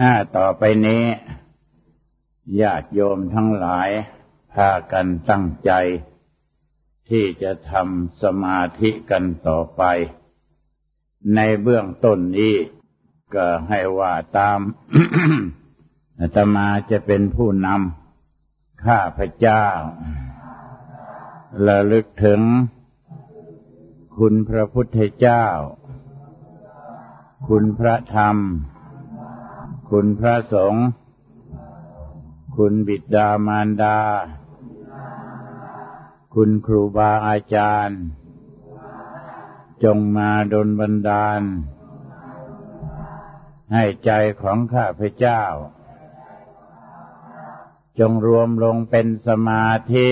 ถ้าต่อไปนี้ญาติโยมทั้งหลาย พากันตั้งใจ ที่จะทำสมาธิกันต่อไป ในเบื้องต้นนี้ก็ให้ว่าตามอาตมาจะเป็นผู้นำข้าพเจ้าระลึกถึง คุณพระพุทธเจ้า คุณพระธรรม คุณพระสงฆ์ คุณบิดามารดา คุณครูบาอาจารย์ จงมาดลบันดาล ให้ใจของข้าพเจ้า จงรวมลงเป็นสมาธิ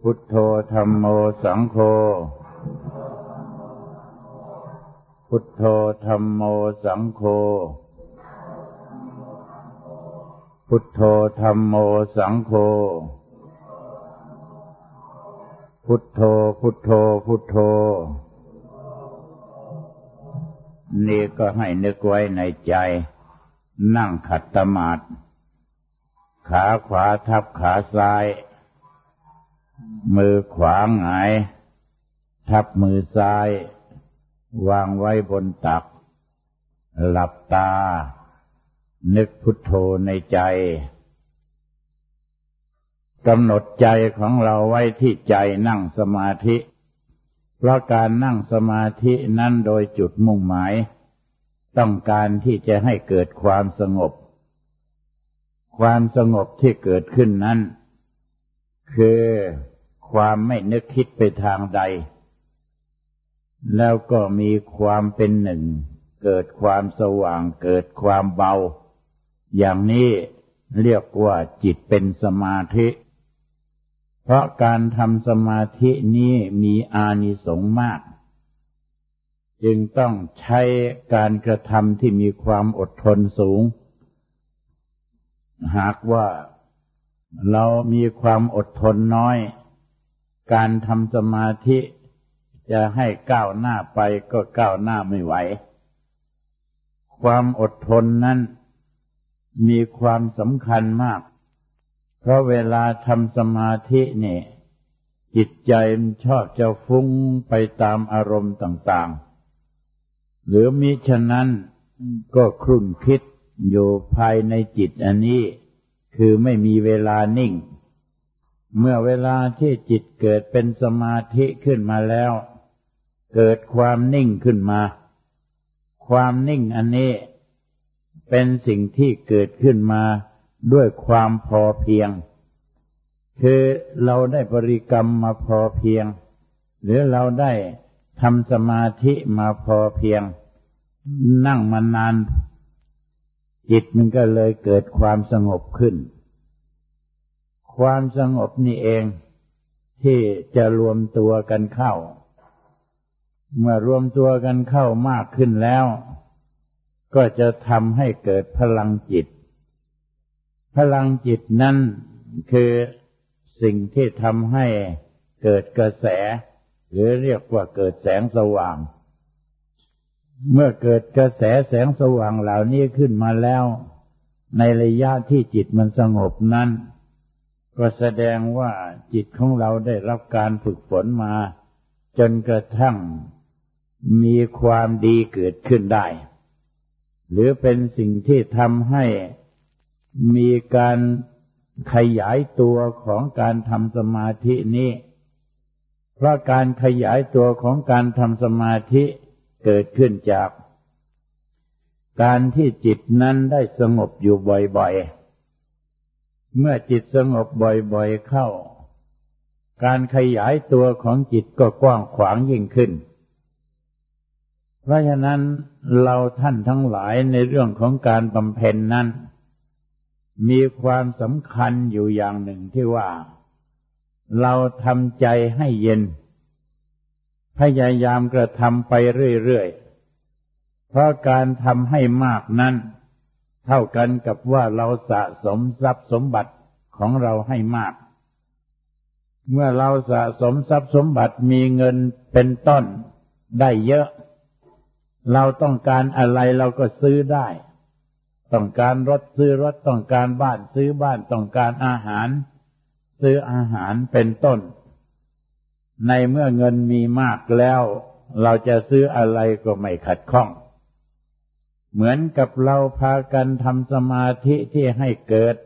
พุทโธธรรมโมสังโฆ พุทโธธรรมโมสังโฆ พุทโธธรรมโมสังโฆ พุทโธ พุทโธ พุทโธ นี่ก็ให้นึกไว้ในใจ นั่งขัดตมาดขาขวาทับขาซ้าย มือขวาหงาย ทับมือซ้าย วางไว้บนตัก หลับตา นึกพุทโธในใจกำหนดใจของเราไว้ที่ใจนั่งสมาธิ เพราะการนั่งสมาธินั้นโดยจุดมุ่งหมาย ต้องการที่จะให้เกิดความสงบ ความสงบที่เกิดขึ้นนั้น คือความไม่นึกคิดไปทางใด แล้วก็มีความเป็นหนึ่ง เกิดความสว่างเกิดความเบา อย่างนี้เรียกว่าจิตเป็นสมาธิ เพราะการทำสมาธินี้มีอานิสงส์มาก จึงต้องใช้การกระทำที่มีความอดทนสูง หากว่าเรามีความอดทนน้อย การทำสมาธิ จะให้ก้าวหน้าไปก็ก้าวหน้าไม่ไหว ความอดทนนั้นมีความสำคัญมาก เพราะเวลาทำสมาธินี่จิตใจมันชอบจะฟุ้งไปตามอารมณ์ต่างๆ หรือมิฉะนั้นก็ครุ่นคิดอยู่ภายในจิตอันนี้ คือไม่มีเวลานิ่ง เมื่อเวลาที่จิตเกิดเป็นสมาธิขึ้นมาแล้ว เกิดความนิ่งขึ้นมา ความนิ่งอันนี้เป็นสิ่งที่เกิดขึ้นมาด้วยความพอเพียง คือเราได้บริกรรมมาพอเพียง หรือเราได้ทำสมาธิมาพอเพียง นั่งมานาน จิตมันก็เลยเกิดความสงบขึ้น ความสงบนี่เองที่จะรวมตัวกันเข้า เมื่อรวมตัวกันเข้ามากขึ้นแล้ว ก็จะทำให้เกิดพลังจิต พลังจิตนั้นคือสิ่งที่ทำให้เกิดกระแส หรือเรียกว่าเกิดแสงสว่าง เมื่อเกิดกระแสแสงสว่างเหล่านี้ขึ้นมาแล้ว ในระยะที่จิตมันสงบนั้น ก็แสดงว่าจิตของเราได้รับการฝึกฝนมาจนกระทั่ง มีความดีเกิดขึ้นได้ หรือเป็นสิ่งที่ทำให้มีการขยายตัวของการทำสมาธินี้ เพราะการขยายตัวของการทำสมาธิเกิดขึ้นจาก การที่จิตนั้นได้สงบอยู่บ่อยๆ เมื่อจิตสงบบ่อยๆเข้า การขยายตัวของจิตก็กว้างขวางยิ่งขึ้น เพราะฉะนั้นเราท่านทั้งหลายในเรื่องของการบำเพ็ญนั้น มีความสำคัญอยู่อย่างหนึ่งที่ว่า เราทำใจให้เย็น พยายามกระทำไปเรื่อยๆ เพราะการทำให้มากนั้น เท่ากันกับว่าเราสะสมทรัพย์สมบัติของเราให้มาก เมื่อเราสะสมทรัพย์สมบัติมีเงินเป็นต้นได้เยอะ เราต้องการอะไรเราก็ซื้อได้ ต้องการรถซื้อรถต้องการบ้านซื้อบ้านต้องการอาหาร ซื้ออาหารเป็นต้น ในเมื่อเงินมีมากแล้ว เราจะซื้ออะไรก็ไม่ขัดข้อง เหมือนกับเราพากันทำสมาธิที่ให้เกิด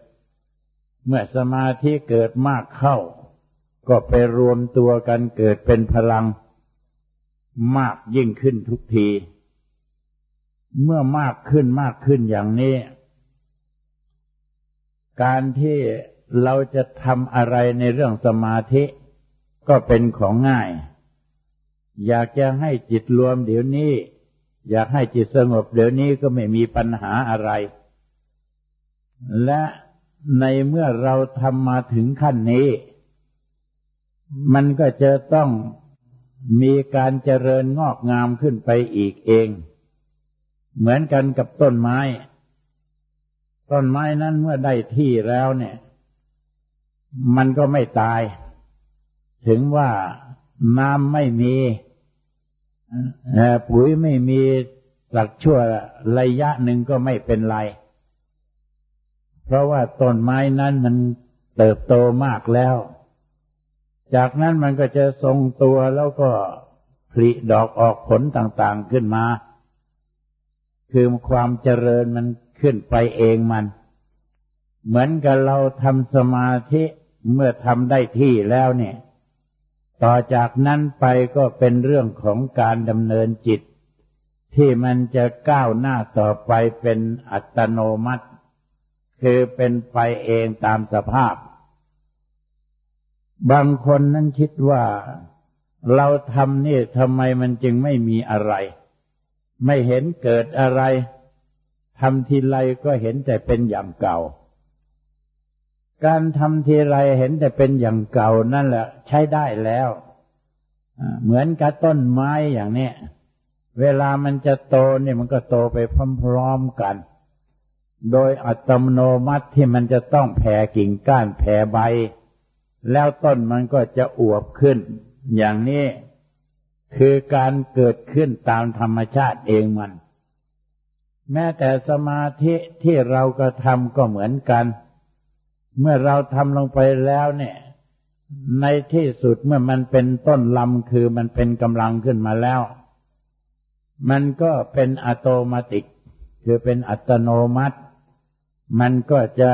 เมื่อสมาธิเกิดมากเข้า ก็ไปรวมตัวกันเกิดเป็นพลัง มากยิ่งขึ้นทุกที เมื่อมากขึ้นมากขึ้นอย่างนี้ การที่เราจะทำอะไรในเรื่องสมาธิก็เป็นของง่าย อยากจะให้จิตรวมเดี๋ยวนี้ อยากให้จิตสงบเดี๋ยวนี้ก็ไม่มีปัญหาอะไร และในเมื่อเราทำมาถึงขั้นนี้ มันก็จะต้องมีการเจริญงอกงามขึ้นไปอีกเอง เหมือนกันกับต้นไม้ ต้นไม้นั้นเมื่อได้ที่แล้วเนี่ย มันก็ไม่ตาย ถึงว่าน้ำไม่มีปุ๋ยไม่มีสักชั่วระยะหนึ่งก็ไม่เป็นไร เพราะว่าต้นไม้นั้นมันเติบโตมากแล้ว จากนั้นมันก็จะทรงตัวแล้วก็ผลิดอกออกผลต่างๆขึ้นมา คือความเจริญมันขึ้นไปเองมัน เหมือนกับเราทำสมาธิเมื่อทำได้ที่แล้วเนี่ย ต่อจากนั้นไปก็เป็นเรื่องของการดำเนินจิต ที่มันจะก้าวหน้าต่อไปเป็นอัตโนมัติ คือเป็นไปเองตามสภาพ บางคนนั้นคิดว่าเราทำนี่ทำไมมันจึงไม่มีอะไร ไม่เห็นเกิดอะไรทำทีไรก็เห็นแต่เป็นอย่างเก่า การทำทีไรเห็นแต่เป็นอย่างเก่านั่นแหละ ใช้ได้แล้ว เหมือนกับต้นไม้อย่างนี้เวลามันจะโตเนี่ยมันก็โตไปพร้อมๆกัน โดยอัตโนมัติที่มันจะต้องแผ่กิ่งก้านแผ่ใบ แล้วต้นมันก็จะอวบขึ้น อย่างนี้ คือการเกิดขึ้นตามธรรมชาติเองมัน แม้แต่สมาธิที่เราก็ทำก็เหมือนกัน เมื่อเราทำลงไปแล้วเนี่ย ในที่สุดเมื่อมันเป็นต้นลำคือมันเป็นกำลังขึ้นมาแล้ว มันก็เป็นอัตโนมัติคือเป็นอัตโนมัติ มันก็จะ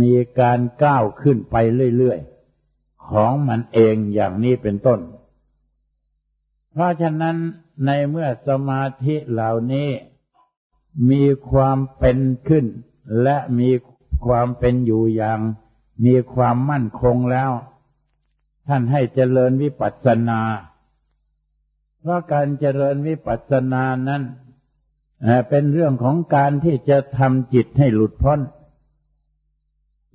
มีการก้าวขึ้นไปเรื่อย ๆ ของมันเองอย่างนี้เป็นต้น เพราะฉะนั้นในเมื่อสมาธิเหล่านี้มีความเป็นขึ้น และมีความเป็นอยู่อย่าง มีความมั่นคงแล้ว ท่านให้เจริญวิปัสสนา เพราะการเจริญวิปัสสนานั้นเป็นเรื่องของการที่จะทำจิตให้หลุดพ้น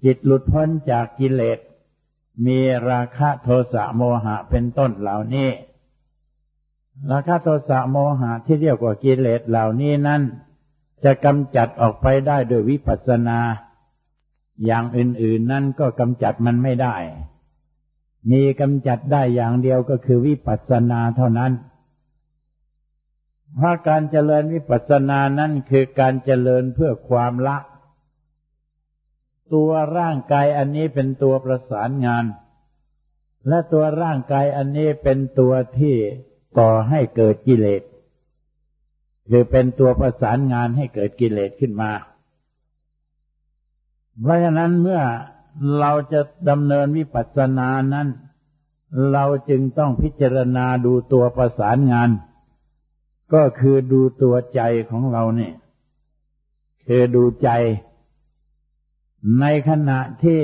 จิตหลุดพ้นจากกิเลส มีราคะโทสะโมหะเป็นต้นเหล่านี้ ราคะโทสะโมหะที่เรียกว่ากิเลสเหล่านี้นั้น จะกำจัดออกไปได้โดยวิปัสสนา อย่างอื่นๆนั่นก็กำจัดมันไม่ได้ มีกำจัดได้อย่างเดียวก็คือวิปัสสนาเท่านั้นเพราะการเจริญวิปัสสนานั้นคือการเจริญเพื่อความละ ตัวร่างกายอันนี้เป็นตัวประสานงาน และตัวร่างกายอันนี้เป็นตัวที่ ก่อให้เกิดกิเลสคือเป็นตัวประสานงานให้เกิดกิเลสขึ้นมา เพราะฉะนั้นเมื่อเราจะดำเนินวิปัสสนานั้น เราจึงต้องพิจารณาดูตัวประสานงาน ก็คือดูตัวใจของเราเนี่ยคือดูใจ ในขณะที่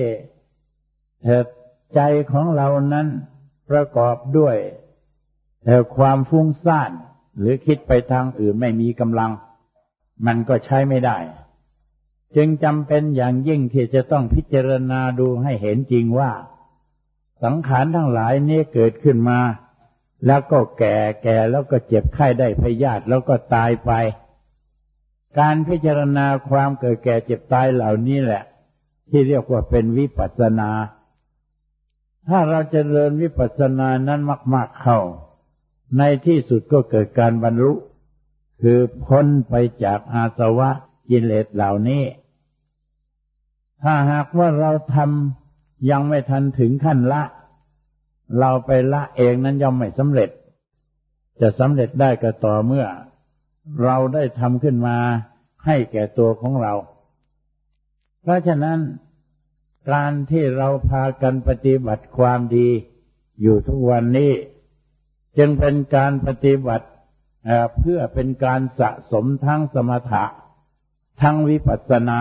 ใจของเรานั้นประกอบด้วย แต่ความฟุ้งซ่าน หรือคิดไปทางอื่นไม่มีกำลัง มันก็ใช้ไม่ได้ จึงจำเป็นอย่างยิ่งที่จะต้องพิจารณาดูให้เห็นจริงว่า สังขารทั้งหลายนี้เกิดขึ้นมา แล้วก็แก่แก่แล้วก็เจ็บไข้ได้พยาธิแล้วก็ตายไป การพิจารณาความเกิดแก่เจ็บตายเหล่านี้แหละ ที่เรียกว่าเป็นวิปัสสนา ถ้าเราจเจริญวิปัสสนานั้นมาก ๆเข้า ในที่สุดก็เกิดการบรรลุ คือพ้นไปจากอาสวะกิเลสเหล่านี้ ถ้าหากว่าเราทำยังไม่ทันถึงขั้นละ เราไปละเองนั้นย่อมไม่สำเร็จ จะสำเร็จได้ก็ต่อเมื่อ เราได้ทำขึ้นมาให้แก่ตัวของเรา เพราะฉะนั้น การที่เราพากันปฏิบัติความดี อยู่ทุกวันนี้ จึงเป็นการปฏิบัติเพื่อเป็นการสะสมทั้งสมถะ ทั้งวิปัสสนา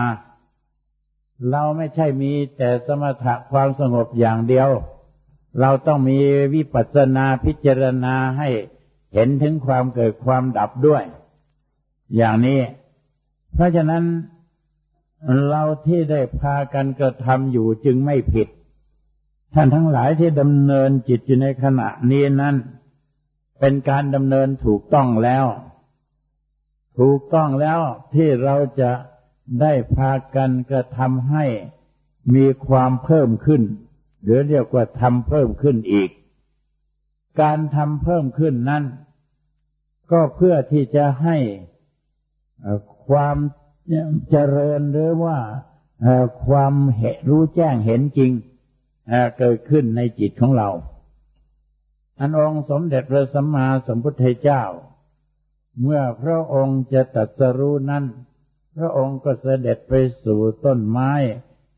เราไม่ใช่มีแต่สมถะความสงบอย่างเดียว เราต้องมีวิปัสสนาพิจารณาให้เห็นถึงความเกิดความดับด้วย อย่างนี้ เพราะฉะนั้นเราที่ได้พากันกระทำอยู่จึงไม่ผิด ท่านทั้งหลายที่ดำเนินจิตอยู่ในขณะนี้นั้น เป็นการดำเนินถูกต้องแล้ว ถูกต้องแล้วที่เราจะได้พากันกระทำให้มีความเพิ่มขึ้น หรือเรียกว่าทำเพิ่มขึ้นอีก การทำเพิ่มขึ้นนั้น ก็เพื่อที่จะให้ความเจริญหรือว่าความเหรู้แจ้งเห็นจริงเกิดขึ้นในจิตของเรา อันองค์สมเด็จพระสัมมาสัมพุทธเจ้า เมื่อพระองค์จะตัดสรู้นั้น พระองค์ก็เสด็จไปสู่ต้นไม้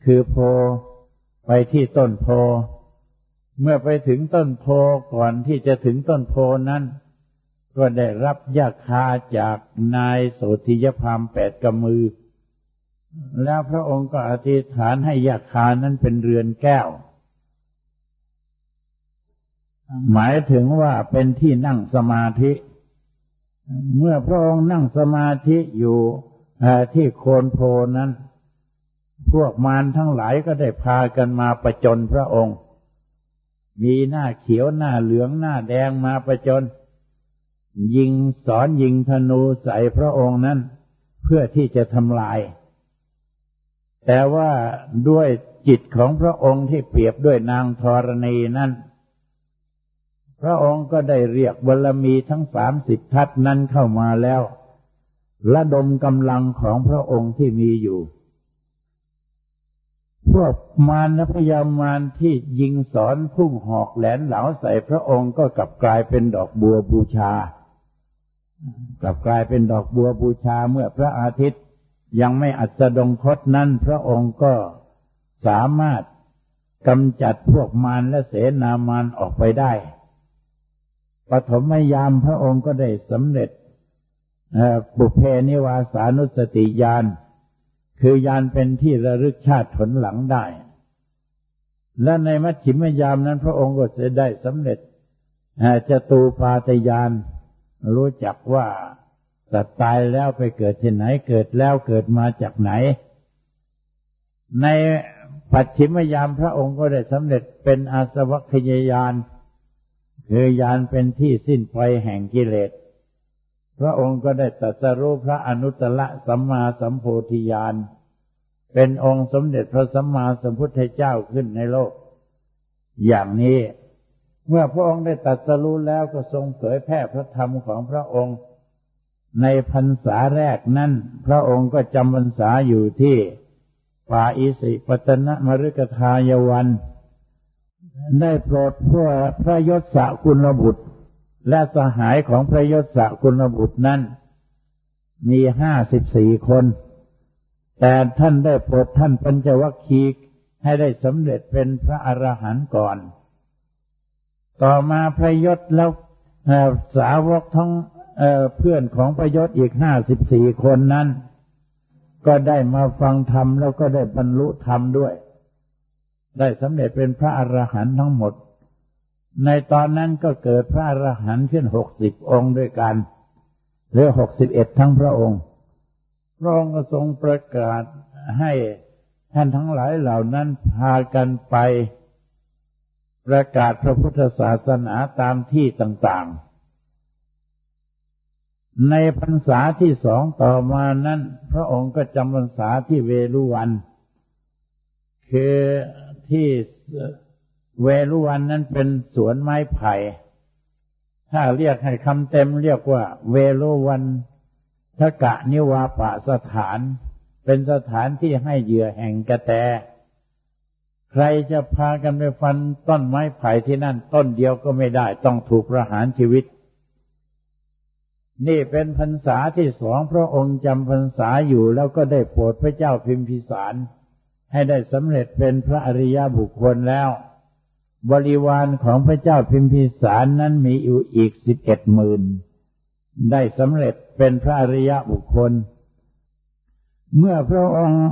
คือโพไปที่ต้นโพ เมื่อไปถึงต้นโพก่อนที่จะถึงต้นโพนั้น ก็ได้รับยาคาจากนายโสธิยพามแปดกำมือ แล้วพระองค์ก็อธิษฐานให้ยาคานั้นเป็นเรือนแก้ว หมายถึงว่าเป็นที่นั่งสมาธิ เมื่อพระองค์นั่งสมาธิอยู่ที่โคนโพนั้น พวกมารทั้งหลายก็ได้พากันมาประจนพระองค์ มีหน้าเขียวหน้าเหลืองหน้าแดงมาประจน ยิงสอนยิงธนูใส่พระองค์นั้น เพื่อที่จะทำลาย แต่ว่าด้วยจิตของพระองค์ที่เปรียบด้วยนางธรณีนั้น พระองค์ก็ได้เรียกบารมีทั้งสามสิบทัศนั้นเข้ามาแล้ว ระดมกำลังของพระองค์ที่มีอยู่ พวกมารและพยามารที่ยิงสอนพุ่งหอกแหลนเหลาใส่พระองค์ก็กลับกลายเป็นดอกบัวบูชา กลับกลายเป็นดอกบัวบูชาเมื่อพระอาทิตย์ยังไม่อัสดงคตนั้นพระองค์ก็สามารถกำจัดพวกมารและเสนามารออกไปได้ ปฐมยามพระองค์ก็ได้สำเร็จบุเพนิวาสานุสติญาณคือยานเป็นที่ระลึกชาติผลหลังได้ และในมัชชิมยามนั้นพระองค์ก็จะได้สำเร็จจะตูปาตยานรู้จักว่าสัตว์ตายแล้วไปเกิดที่ไหนเกิดแล้วเกิดมาจากไหน ในปัจฉิมยามพระองค์ก็ได้สำเร็จเป็นอาสวัคยายาน คือยานเป็นที่สิ้นไปแห่งกิเลส พระองค์ก็ได้ตรัสรู้พระอนุตตรสัมมาสัมโพธิญาณ เป็นองค์สมเด็จพระสัมมาสัมพุทธเจ้าขึ้นในโลก อย่างนี้เมื่อพระองค์ได้ตัดสรู้แล้วก็ทรงเผยแพร่พระธรรมของพระองค์ ในพรรษาแรกนั้น พระองค์ก็จำพรรษาอยู่ที่ป่าอิสิปตนะมฤกทายวัน ได้โปรดพวกพระยศสกุลบุตร และสหายของพระยศสกุลบุตรนั้น มีห้าสิบสี่คน แต่ท่านได้โปรดท่านปัญจวัคคีย์ให้ได้สำเร็จเป็นพระอรหันต์ก่อน ต่อมาพระยศแล้วสาวกทั้งเพื่อนของพระยศอีกห้าสิบสี่คนนั้น ก็ได้มาฟังธรรมแล้วก็ได้บรรลุธรรมด้วย ได้สำเร็จเป็นพระอรหันต์ทั้งหมด ในตอนนั้นก็เกิดพระอรหันต์ขึ้นหกสิบองค์ด้วยกันหรือหกสิบเอ็ดทั้งพระองค์พระองค์ก็ทรงประกาศให้ท่านทั้งหลายเหล่านั้นพากันไป ประกาศพระพุทธศาสนาตามที่ต่างๆ ในพรรษาที่สองต่อมานั้น พระองค์ก็จำพรรษาที่เวลุวันคือ ที่เวลุวันนั้นเป็นสวนไม้ไผ่ ถ้าเรียกให้คำเต็มเรียกว่า เวลุวันทกะนิวาปะสถาน เป็นสถานที่ให้เหยื่อแห่งกระแต ใครจะพากันไปฟันต้นไม้ไผ่ที่นั่นต้นเดียวก็ไม่ได้ต้องถูกประหารชีวิต นี่เป็นพรรษาที่สองพระองค์จำพรรษาอยู่แล้วก็ได้โปรดพระเจ้าพิมพิสาร ให้ได้สำเร็จเป็นพระอริยบุคคลแล้ว บริวารของพระเจ้าพิมพิสารนั้นมีอยู่อีกสิบเอ็ดหมื่นได้สำเร็จเป็นพระอริยบุคคล เมื่อพระองค์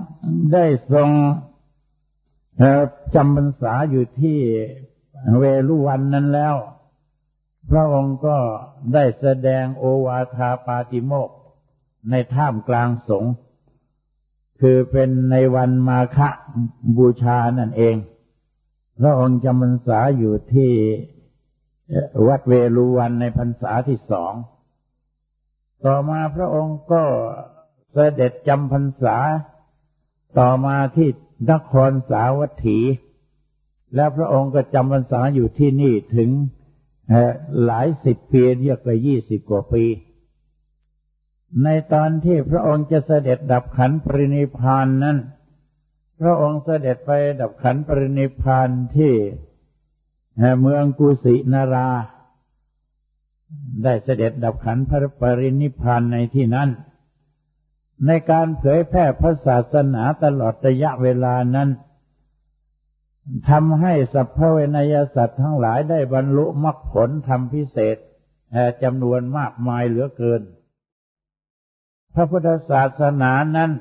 ได้ทรงจำพรรษาอยู่ที่เวลุวันนั้นแล้ว พระองค์ก็ได้แสดงโอวาทาปาติโมกในท่ามกลางสงฆ์ คือเป็นในวันมาฆบูชานั่นเอง พระองค์จำพรรษาอยู่ที่วัดเวลุวันในพรรษาที่สอง ต่อมาพระองค์ก็เสด็จจำพรรษา ต่อมาที่นครสาวัตถี แล้วพระองค์ก็จำพรรษาอยู่ที่นี่ถึงหลายสิบปีเรียกไปยี่สิบกว่าปี ในตอนที่พระองค์จะเสด็จดับขันปรินิพานนั้น พระองค์เสด็จไปดับขันปรินิพานที่เมืองกุสินารา ได้เสด็จดับขันพระปรินิพานในที่นั้น ในการเผยแพร่พระศาสนาตลอดระยะเวลานั้นทำให้สัพพเวนยสัตว์ทั้งหลายได้บรรลุมรรคผลทำพิเศษจำนวนมากมายเหลือเกิน พระพุทธศาสนานั้น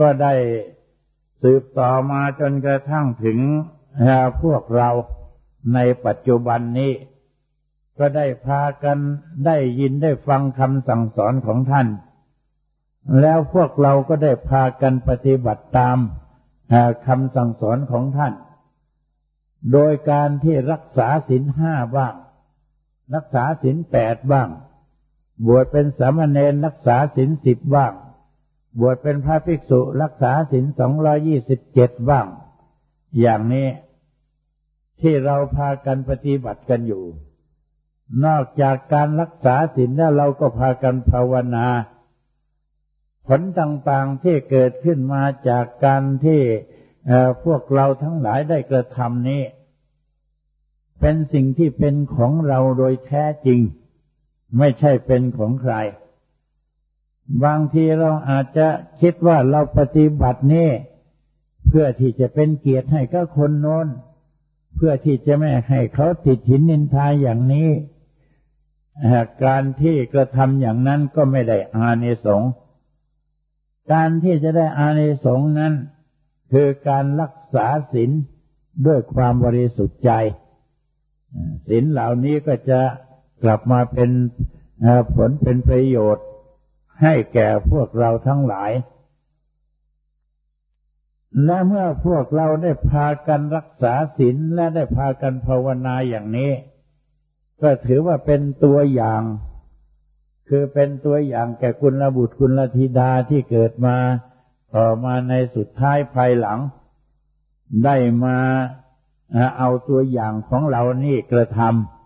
ก็ได้สืบต่อมาจนกระทั่งถึงพวกเราในปัจจุบันนี้ ก็ได้พากันได้ยินได้ฟังคำสั่งสอนของท่าน แล้วพวกเราก็ได้พากันปฏิบัติตามคำสั่งสอนของท่าน โดยการที่รักษาศีลห้าบ้าง รักษาศีลแปดบ้าง บวชเป็นสามเณรรักษาศีลสิบบ้าง บวชเป็นพระภิกษุรักษาศีลสองรอยี่สิบเจ็ดบ้าง อย่างนี้ที่เราพากันปฏิบัติกันอยู่ นอกจากการรักษาศีลแล้วเราก็พากันภาวนา ผลต่างๆที่เกิดขึ้นมาจากการที่พวกเราทั้งหลายได้กระทำนี้ เป็นสิ่งที่เป็นของเราโดยแท้จริง ไม่ใช่เป็นของใคร บางทีเราอาจจะคิดว่าเราปฏิบัตินี้เพื่อที่จะเป็นเกียรติให้กับคนโน้น เพื่อที่จะไม่ให้เขาติดหินนินทาอย่างนี้ การที่กระทำอย่างนั้นก็ไม่ได้อานิสงส์การที่จะได้อานิสงส์นั้น คือการรักษาศีลด้วยความบริสุทธิ์ใจศีลเหล่านี้ก็จะ กลับมาเป็นผลเป็นประโยชน์ให้แก่พวกเราทั้งหลาย และเมื่อพวกเราได้พากันรักษาศีลและได้พากันภาวนาอย่างนี้ ก็ถือว่าเป็นตัวอย่าง คือเป็นตัวอย่างแก่คุณลบุตรคุณลธิดาที่เกิดมา ต่อมาในสุดท้ายภายหลัง ได้มาเอาตัวอย่างของเรานี่กระทำ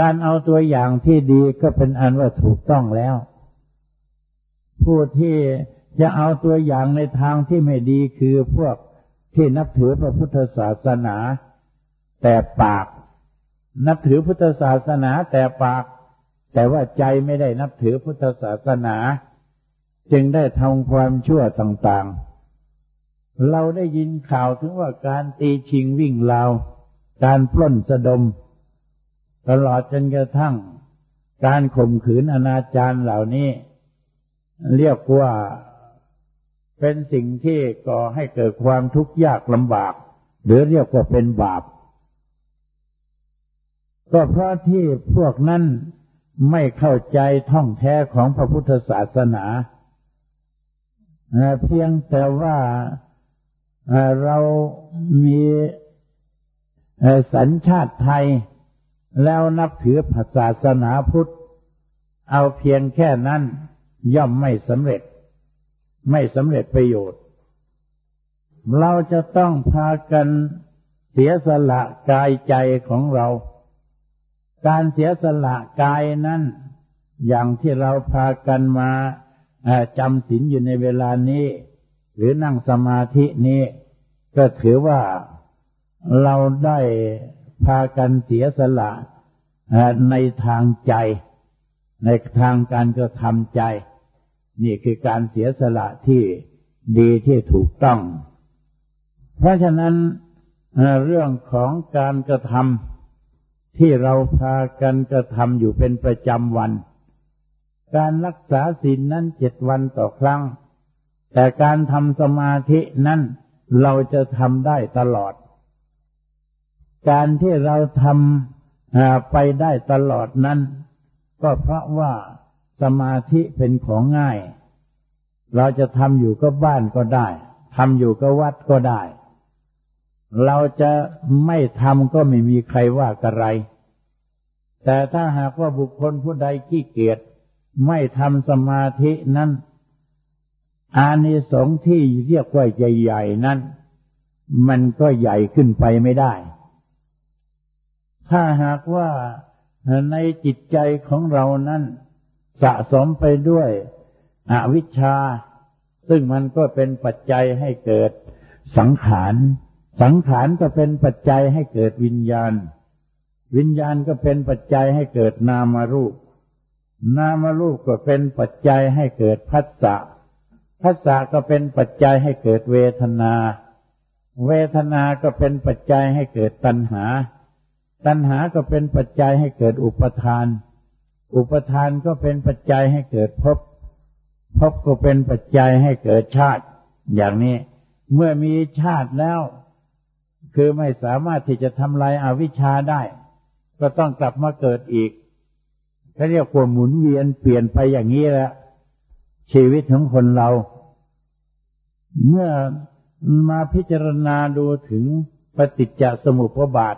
การเอาตัวอย่างที่ดีก็เป็นอันว่าถูกต้องแล้ว ผู้ที่จะเอาตัวอย่างในทางที่ไม่ดีคือพวกที่นับถือพระพุทธศาสนา แต่ปาก นับถือพุทธศาสนาแต่ปาก แต่ว่าใจไม่ได้นับถือพุทธศาสนา จึงได้ทำความชั่วต่างๆ เราได้ยินข่าวถึงว่าการตีชิงวิ่งราว การปล้นสะดม ตลอดจนกระทั่งการข่มขืนอนาจารเหล่านี้ เรียกว่าเป็นสิ่งที่ก่อให้เกิดความทุกข์ยากลำบาก หรือเรียกว่าเป็นบาป ก็เพราะที่พวกนั้นไม่เข้าใจท่องแท้ของพระพุทธศาสนา เพียงแต่ว่าเรามีสัญชาติไทย แล้วนับถือศาสนาพุทธ เอาเพียงแค่นั้นย่อมไม่สำเร็จ ไม่สำเร็จประโยชน์ เราจะต้องพากันเสียสละกายใจของเรา การเสียสละกายนั้น อย่างที่เราพากันมาจำศีลอยู่ในเวลานี้ หรือนั่งสมาธินี้ ก็ถือว่าเราได้ พากันเสียสละในทางใจ ในทางการกระทำใจ นี่คือการเสียสละที่ดีที่ถูกต้อง เพราะฉะนั้นเรื่องของการกระทำที่เราพากันกระทำอยู่เป็นประจำวัน การรักษาศีลนั้นเจ็ดวันต่อครั้ง แต่การทำสมาธินั้นเราจะทำได้ตลอด การที่เราทำไปได้ตลอดนั้น ก็เพราะว่าสมาธิเป็นของง่าย เราจะทำอยู่ก็บ้านก็ได้ทำอยู่ก็วัดก็ได้ เราจะไม่ทำก็ไม่มีใครว่ากระไร แต่ถ้าหากว่าบุคคลผู้ใดขี้เกียจไม่ทำสมาธินั้น อานิสงส์ที่เรียกว่าใหญ่ๆนั้น มันก็ใหญ่ขึ้นไปไม่ได้ ถ้าหากว่าในจิตใจของเรานั้นสะสมไปด้วยอวิชชา ซึ่งมันก็เป็นปัจจัยให้เกิดสังขาร สังขารก็เป็นปัจจัยให้เกิดวิญญาณ วิญญาณก็เป็นปัจจัยให้เกิดนามรูป นามรูปก็เป็นปัจจัยให้เกิดพัสสะพัสสะก็เป็นปัจจัยให้เกิดเวทนา เวทนาก็เป็นปัจจัยให้เกิดตัณหา ตัณหาก็เป็นปัจจัยให้เกิดอุปทาน อุปทานก็เป็นปัจจัยให้เกิดภพ ภพก็เป็นปัจจัยให้เกิดชาติ อย่างนี้ เมื่อมีชาติแล้ว คือไม่สามารถที่จะทำลายอาวิชชาได้ ก็ต้องกลับมาเกิดอีกเขาเรียกว่าหมุนเวียนเปลี่ยนไปอย่างนี้แหละชีวิตของคนเรา เมื่อมาพิจารณาดูถึงปฏิจจสมุปบาท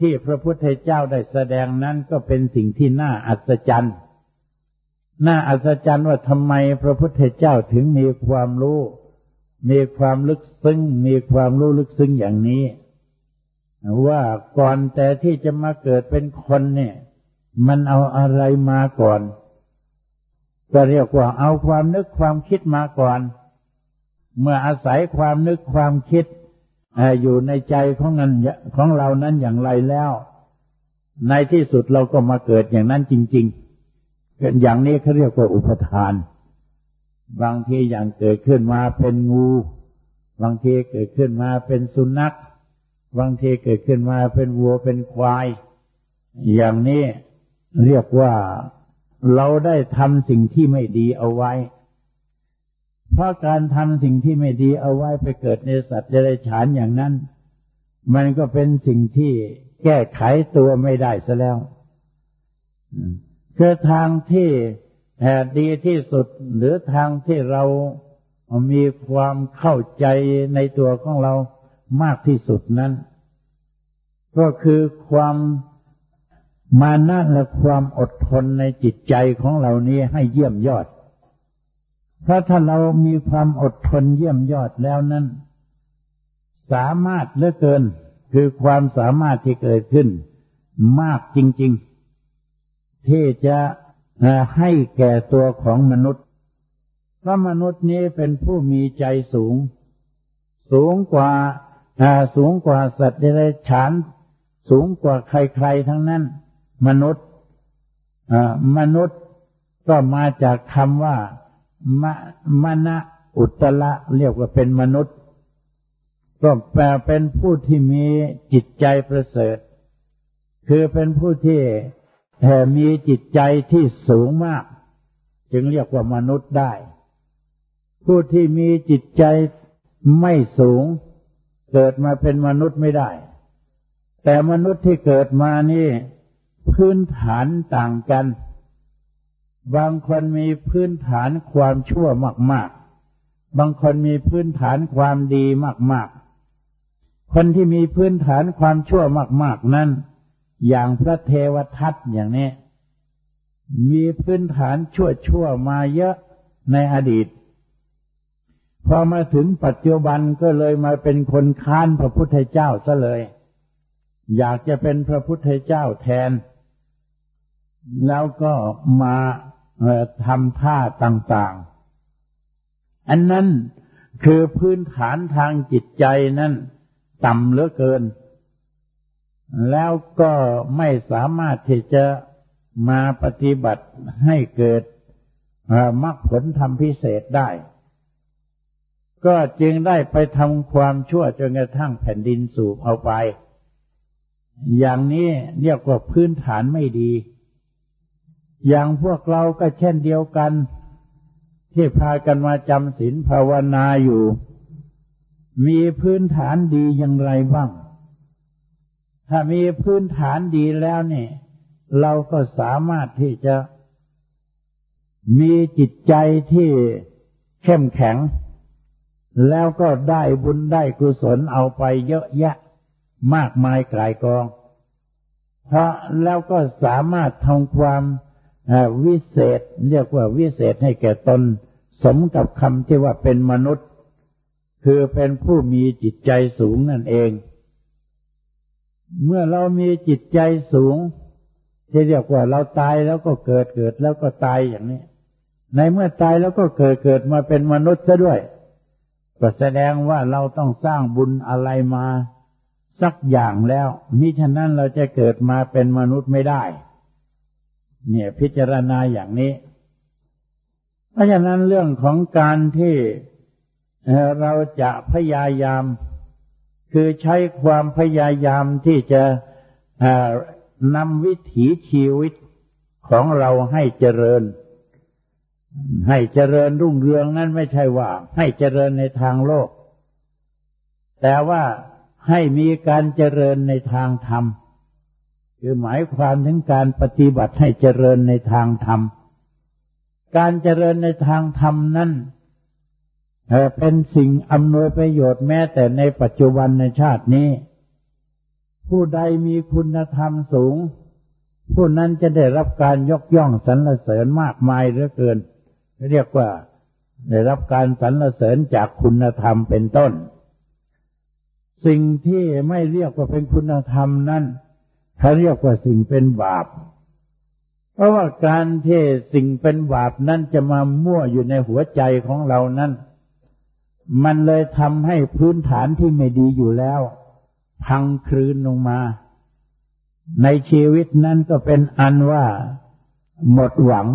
ที่พระพุทธเจ้าได้แสดงนั้นก็เป็นสิ่งที่น่าอัศจรรย์ น่าอัศจรรย์ว่าทำไมพระพุทธเจ้าถึงมีความรู้ มีความลึกซึ้ง มีความรู้ลึกซึ้งอย่างนี้ ว่าก่อนแต่ที่จะมาเกิดเป็นคนเนี่ย มันเอาอะไรมาก่อน ก็เรียกว่าเอาความนึกความคิดมาก่อน เมื่ออาศัยความนึกความคิด อยู่ในใจของนั้นของเรานั้นอย่างไรแล้ว ในที่สุดเราก็มาเกิดอย่างนั้นจริงๆอย่างนี้เขาเรียกว่าอุปทาน บางทีอย่างเกิดขึ้นมาเป็นงู บางทีเกิดขึ้นมาเป็นสุนัข บางทีเกิดขึ้นมาเป็นวัวเป็นควาย อย่างนี้เรียกว่าเราได้ทำสิ่งที่ไม่ดีเอาไว้ เพราะการทำสิ่งที่ไม่ดีเอาไว้ไปเกิดในสัตว์เดรัจฉานอย่างนั้น มันก็เป็นสิ่งที่แก้ไขตัวไม่ได้ซะแล้วคือทางที่ดีที่สุดหรือทางที่เรามีความเข้าใจในตัวของเรามากที่สุดนั้น ก็คือความมานะและความอดทนในจิตใจของเรานี้ให้เยี่ยมยอด เพราะถ้าเรามีความอดทนเยี่ยมยอดแล้วนั้น สามารถเหลือเกินคือความสามารถที่เกิดขึ้น มากจริง ๆ ที่จะให้แก่ตัวของมนุษย์เพราะมนุษย์นี้เป็นผู้มีใจสูง สูงกว่าสูงกว่าสัตว์เดรัจฉาน สูงกว่าใครๆทั้งนั้น มนุษย์มนุษย์ก็มาจากคำว่า มะมณะอุตละเรียกว่าเป็นมนุษย์ ก็แปลเป็นผู้ที่มีจิตใจประเสริฐ คือเป็นผู้ที่แต่มีจิตใจที่สูงมาก จึงเรียกว่ามนุษย์ได้ ผู้ที่มีจิตใจไม่สูง เกิดมาเป็นมนุษย์ไม่ได้ แต่มนุษย์ที่เกิดมานี่ พื้นฐานต่างกัน บางคนมีพื้นฐานความชั่วมาก ๆ บางคนมีพื้นฐานความดีมาก ๆ คนที่มีพื้นฐานความชั่วมาก ๆ นั้น อย่างพระเทวทัตอย่างนี้ มีพื้นฐานชั่วชั่วมาเยอะในอดีต พอมาถึงปัจจุบันก็เลยมาเป็นคนค้านพระพุทธเจ้าซะเลย อยากจะเป็นพระพุทธเจ้าแทนแล้วก็มา ทำท่าต่างๆ อันนั้นคือพื้นฐานทางจิตใจนั้นต่ำเหลือเกิน แล้วก็ไม่สามารถที่จะมาปฏิบัติให้เกิดมรรคผลธรรมพิเศษได้ ก็จึงได้ไปทำความชั่วจนกระทั่งแผ่นดินสูบเอาไป อย่างนี้เรียกว่าพื้นฐานไม่ดี อย่างพวกเราก็เช่นเดียวกัน ที่พากันมาจำศีลภาวนาอยู่ มีพื้นฐานดีอย่างไรบ้าง ถ้ามีพื้นฐานดีแล้วเนี่ย เราก็สามารถที่จะ มีจิตใจที่เข้มแข็ง แล้วก็ได้บุญได้กุศลเอาไปเยอะแยะมากมายกลายกอง เพราะแล้วก็สามารถทำความ วิเศษเรียกว่าวิเศษให้แก่ตน สมกับคำที่ว่าเป็นมนุษย์ คือเป็นผู้มีจิตใจสูงนั่นเอง เมื่อเรามีจิตใจสูงที่เรียกว่าเราตายแล้วก็เกิดเกิดแล้วก็ตายอย่างนี้ ในเมื่อตายแล้วก็เกิดเกิดมาเป็นมนุษย์ซะด้วย ก็แสดงว่าเราต้องสร้างบุญอะไรมา สักอย่างแล้วมิฉะนั้นเราจะเกิดมาเป็นมนุษย์ไม่ได้ เนี่ยพิจารณาอย่างนี้ เพราะฉะนั้นเรื่องของการที่เราจะพยายาม คือใช้ความพยายามที่จะนำวิถีชีวิตของเราให้เจริญ ให้เจริญรุ่งเรืองนั้นไม่ใช่ว่า ให้เจริญในทางโลก แต่ว่าให้มีการเจริญในทางธรรม คือหมายความถึงการปฏิบัติให้เจริญในทางธรรม การเจริญในทางธรรมนั้นเป็นสิ่งอำนวยประโยชน์แม้แต่ในปัจจุบันในชาตินี้ ผู้ใดมีคุณธรรมสูง ผู้นั้นจะได้รับการยกย่องสรรเสริญมากมายเหลือเกิน เรียกว่าได้รับการสรรเสริญจากคุณธรรมเป็นต้น สิ่งที่ไม่เรียกว่าเป็นคุณธรรมนั้น เขาเรียกว่าสิ่งเป็นบาป เพราะว่าการที่สิ่งเป็นบาปนั้นจะมามั่วอยู่ในหัวใจของเรานั้น มันเลยทำให้พื้นฐานที่ไม่ดีอยู่แล้ว พังคลืนลงมา ในชีวิตนั้นก็เป็นอันว่าหมดหวัง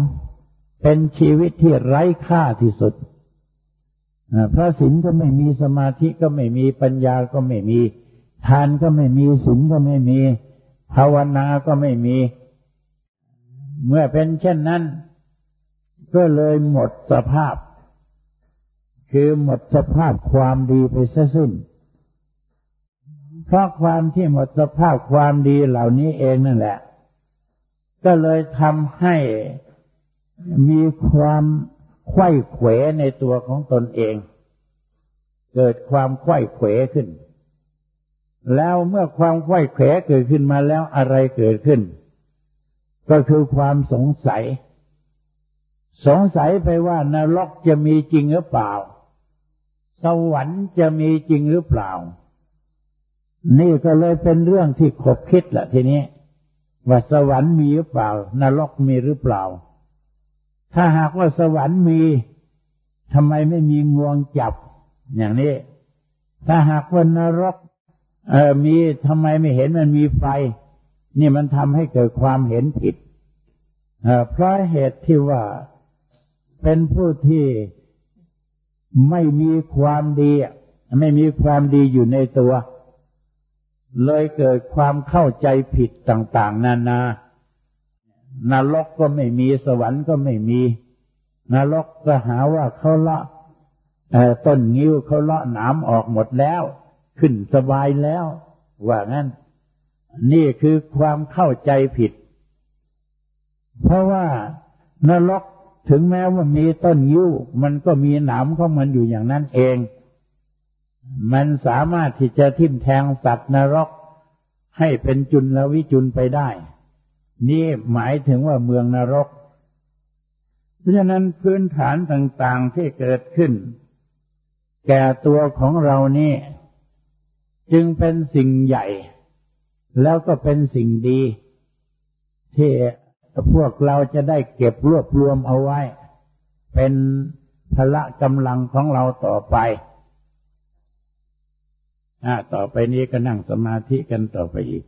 เป็นชีวิตที่ไร้ค่าที่สุดพระศีลก็ไม่มีสมาธิก็ไม่มีปัญญาก็ไม่มี ทานก็ไม่มีศีลก็ไม่มี ภาวนาก็ไม่มี เมื่อเป็นเช่นนั้น ก็เลยหมดสภาพ คือหมดสภาพความดีไปซะสิ้น เพราะความที่หมดสภาพความดีเหล่านี้เองนั่นแหละ ก็เลยทำให้มีความไข้เขวในตัวของตนเอง เกิดความไข้เขวขึ้น แล้วเมื่อความไข้เขวเกิดขึ้นมาแล้วอะไรเกิดขึ้น ก็คือความสงสัย สงสัยไปว่านรกจะมีจริงหรือเปล่า สวรรค์จะมีจริงหรือเปล่า นี่ก็เลยเป็นเรื่องที่ขบคิดแหละทีนี้ ว่าสวรรค์มีหรือเปล่า นรกมีหรือเปล่า ถ้าหากว่าสวรรค์มีทำไมไม่มีงวงจับอย่างนี้ ถ้าหากว่านรก เออมีทำไมไม่เห็นมันมีไฟ นี่มันทำให้เกิดความเห็นผิดเพราะเหตุที่ว่าเป็นผู้ที่ไม่มีความดี ไม่มีความดีอยู่ในตัว เลยเกิดความเข้าใจผิดต่าง ๆ นานานรกก็ไม่มีสวรรค์ก็ไม่มี นรกก็หาว่าเขาเลาะต้นงิ้วเขาเลาะหนามออกหมดแล้ว ขึ้นสบายแล้ว ว่างั้น นี่คือความเข้าใจผิด เพราะว่านรกถึงแม้ว่ามีต้นยิ้วมันก็มีหนามของมันอยู่อย่างนั้นเอง มันสามารถที่จะทิ่มแทงสัตว์นรก ให้เป็นจุลวิจุลไปได้ นี่หมายถึงว่าเมืองนรก เพราะฉะนั้นพื้นฐานต่างๆที่เกิดขึ้น แก่ตัวของเรานี่ จึงเป็นสิ่งใหญ่ แล้วก็เป็นสิ่งดี ที่พวกเราจะได้เก็บรวบรวมเอาไว้ เป็นพละกำลังของเราต่อไปอ่าต่อไปนี้ก็นั่งสมาธิกันต่อไปอีก